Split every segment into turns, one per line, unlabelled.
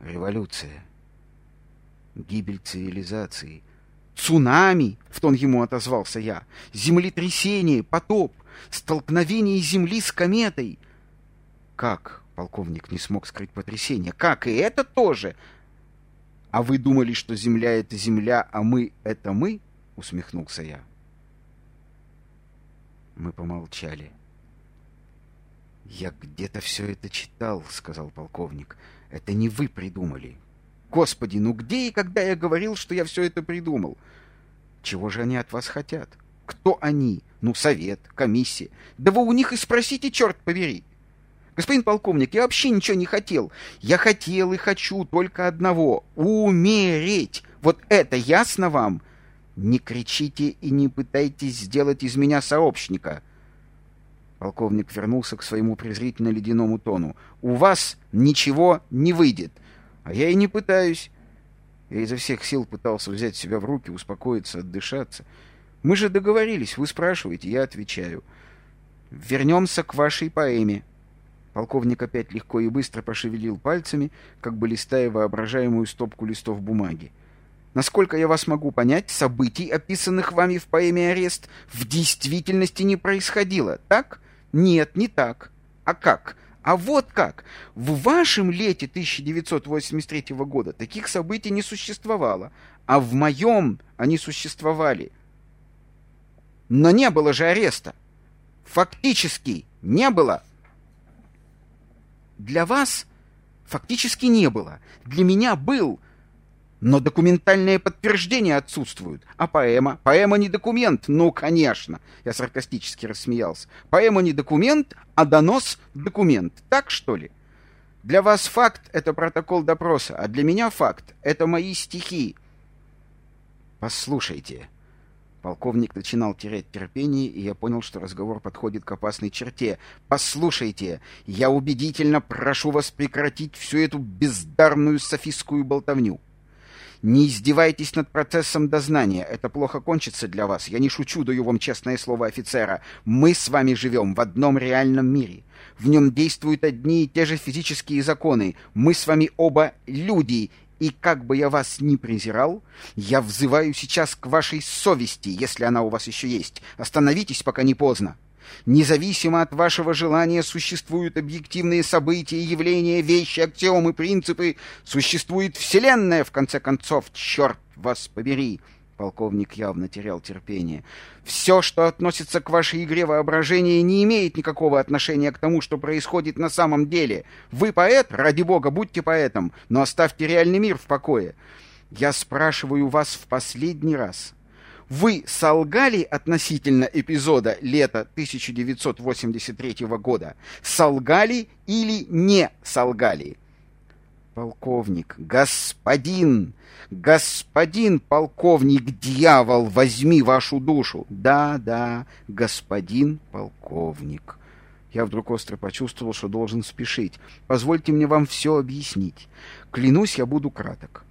Революция. Гибель цивилизации. Цунами, в тон ему отозвался я. Землетрясение, потоп, столкновение Земли с кометой. Как? Полковник не смог скрыть потрясение. Как? И это тоже? А вы думали, что Земля — это Земля, а мы — это мы? Усмехнулся я. Мы помолчали. «Я где-то все это читал», — сказал полковник. «Это не вы придумали». «Господи, ну где и когда я говорил, что я все это придумал?» «Чего же они от вас хотят?» «Кто они?» «Ну, совет, комиссия. Да вы у них и спросите, черт побери!» «Господин полковник, я вообще ничего не хотел. Я хотел и хочу только одного — умереть. Вот это ясно вам?» «Не кричите и не пытайтесь сделать из меня сообщника», Полковник вернулся к своему презрительно-ледяному тону. «У вас ничего не выйдет. А я и не пытаюсь». Я изо всех сил пытался взять себя в руки, успокоиться, отдышаться. «Мы же договорились, вы спрашиваете, я отвечаю. Вернемся к вашей поэме». Полковник опять легко и быстро пошевелил пальцами, как бы листая воображаемую стопку листов бумаги. Насколько я вас могу понять, событий, описанных вами в поэме «Арест», в действительности не происходило, так? Нет, не так. А как? А вот как. В вашем лете 1983 года таких событий не существовало, а в моем они существовали. Но не было же ареста. Фактически не было. Для вас фактически не было. Для меня был. Но документальные подтверждения отсутствуют. А поэма? Поэма не документ. Ну, конечно. Я саркастически рассмеялся. Поэма не документ, а донос документ. Так, что ли? Для вас факт — это протокол допроса, а для меня факт — это мои стихи. Послушайте. Полковник начинал терять терпение, и я понял, что разговор подходит к опасной черте. «Послушайте, я убедительно прошу вас прекратить всю эту бездарную софистскую болтовню. Не издевайтесь над процессом дознания. Это плохо кончится для вас. Я не шучу, даю вам честное слово офицера. Мы с вами живем в одном реальном мире. В нем действуют одни и те же физические законы. Мы с вами оба люди. И как бы я вас ни презирал, я взываю сейчас к вашей совести, если она у вас еще есть. Остановитесь, пока не поздно. Независимо от вашего желания существуют объективные события, явления, вещи, аксиомы, принципы. Существует Вселенная, в конце концов. Черт вас побери!» Полковник явно терял терпение. «Все, что относится к вашей игре воображения, не имеет никакого отношения к тому, что происходит на самом деле. Вы поэт? Ради бога, будьте поэтом, но оставьте реальный мир в покое. Я спрашиваю вас в последний раз. Вы солгали относительно эпизода лета 1983 года? Солгали или не солгали? Полковник, господин, господин полковник, дьявол, возьми вашу душу. Да, да, господин полковник. Я вдруг остро почувствовал, что должен спешить. Позвольте мне вам все объяснить. Клянусь, я буду краток.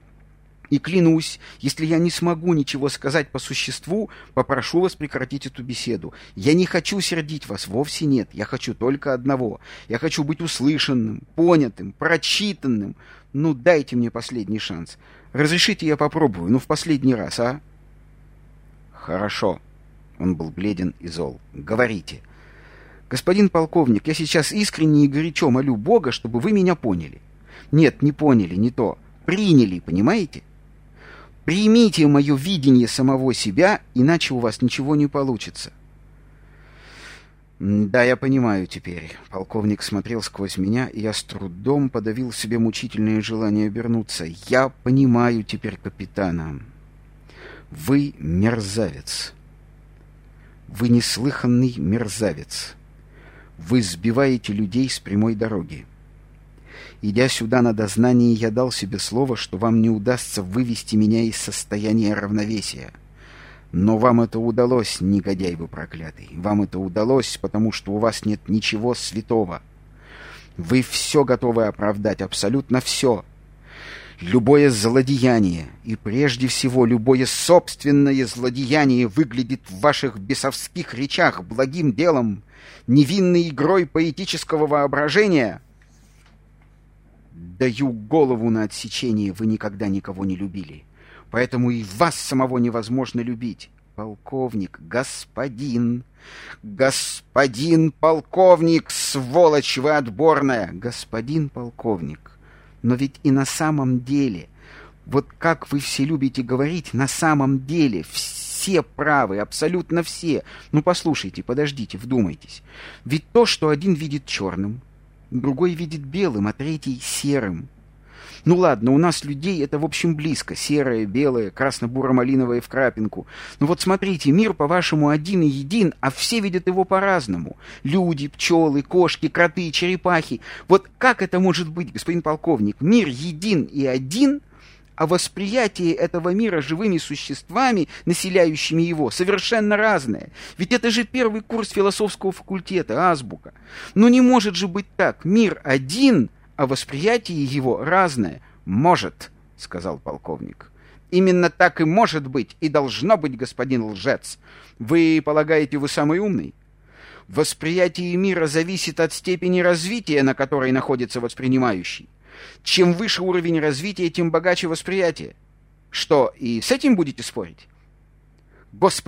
И клянусь, если я не смогу ничего сказать по существу, попрошу вас прекратить эту беседу. Я не хочу сердить вас, вовсе нет. Я хочу только одного. Я хочу быть услышанным, понятым, прочитанным. Ну, дайте мне последний шанс. Разрешите я попробую, ну, в последний раз, а? Хорошо. Он был бледен и зол. Говорите. Господин полковник, я сейчас искренне и горячо молю Бога, чтобы вы меня поняли. Нет, не поняли, не то. Приняли, понимаете? — Примите мое видение самого себя, иначе у вас ничего не получится. Да, я понимаю теперь. Полковник смотрел сквозь меня, и я с трудом подавил себе мучительное желание обернуться. Я понимаю теперь капитана. Вы мерзавец. Вы неслыханный мерзавец. Вы сбиваете людей с прямой дороги. Идя сюда на дознание, я дал себе слово, что вам не удастся вывести меня из состояния равновесия. Но вам это удалось, негодяй вы проклятый. Вам это удалось, потому что у вас нет ничего святого. Вы все готовы оправдать, абсолютно все. Любое злодеяние, и прежде всего любое собственное злодеяние выглядит в ваших бесовских речах благим делом, невинной игрой поэтического воображения — Даю голову на отсечение, вы никогда никого не любили. Поэтому и вас самого невозможно любить. Полковник, господин, господин полковник, сволочь вы отборная, господин полковник. Но ведь и на самом деле, вот как вы все любите говорить, на самом деле все правы, абсолютно все. Ну послушайте, подождите, вдумайтесь. Ведь то, что один видит черным, другой видит белым, а третий серым. Ну ладно, у нас людей это, в общем, близко. Серое, белое, красно-буро-малиновое в крапинку. Ну вот смотрите, мир, по-вашему, один и един, а все видят его по-разному. Люди, пчелы, кошки, кроты, черепахи. Вот как это может быть, господин полковник? Мир един и один, а восприятие этого мира живыми существами, населяющими его, совершенно разное. Ведь это же первый курс философского факультета, азбука. Но не может же быть так. Мир один, а восприятие его разное. Может, сказал полковник. Именно так и может быть, и должно быть, господин лжец. Вы полагаете, вы самый умный? Восприятие мира зависит от степени развития, на которой находится воспринимающий. Чем выше уровень развития, тем богаче восприятие. Что, и с этим будете спорить? Господи,